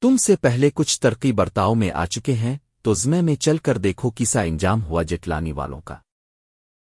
تم سے پہلے کچھ ترقی برتاؤ میں آ چکے ہیں، تو زمے میں چل کر دیکھو کسا انجام ہوا جٹلانی والوں کا۔